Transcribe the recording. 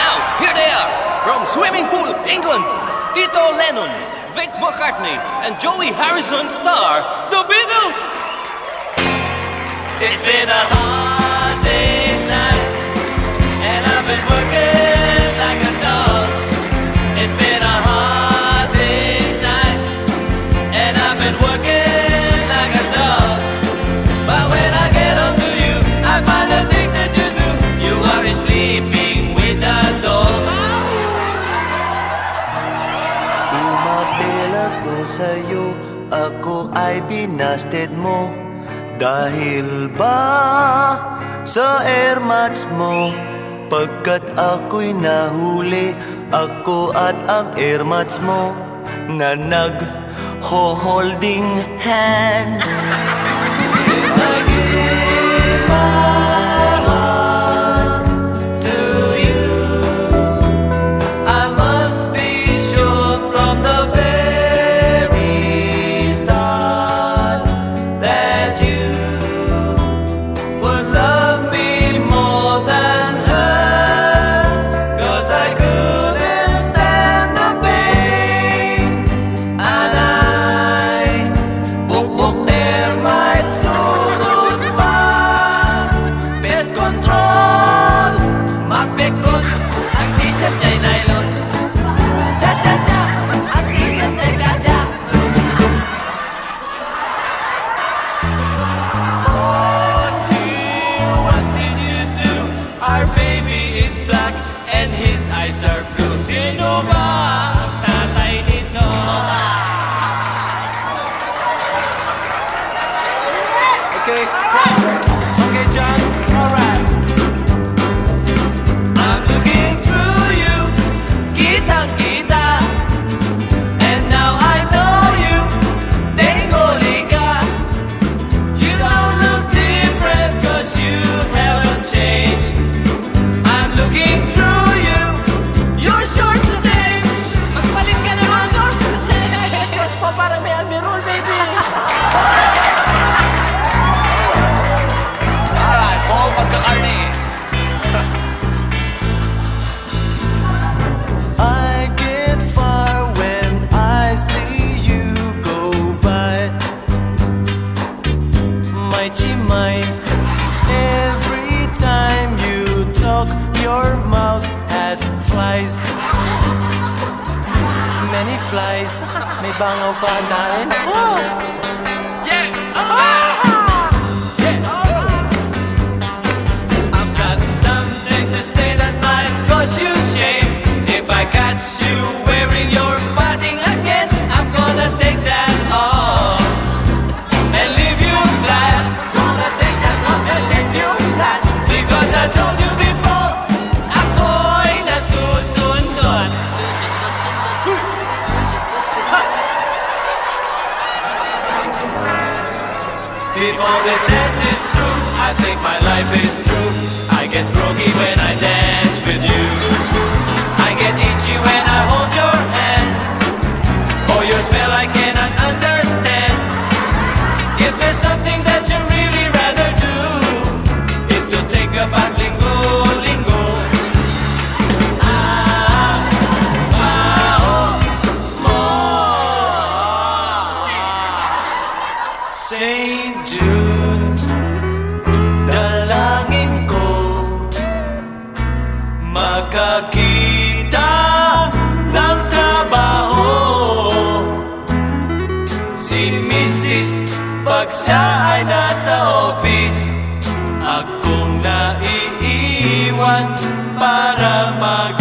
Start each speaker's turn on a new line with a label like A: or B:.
A: now, here they are, from Swimming Pool, England, Tito Lennon, Vic McCartney, and Joey Harrison star, The Beatles!
B: It's been a hard
C: Ako ay binasted mo. Dahil ba sa airmats mo? Pagkat ako'y nahuli Ako at ang airmats mo Na nag-holding hands.
B: Pag-ibag is black and his eyes are blue.
C: Sinuma. Every time you talk, your mouth has flies. Many flies. May bangaw pa ang oh!
B: Yeah! Oh! All this dance is true. I think my life is true. I get groggy when
C: makakita ng trabaho Si Mrs. Pag siya ay nasa office Akong naiiwan para mag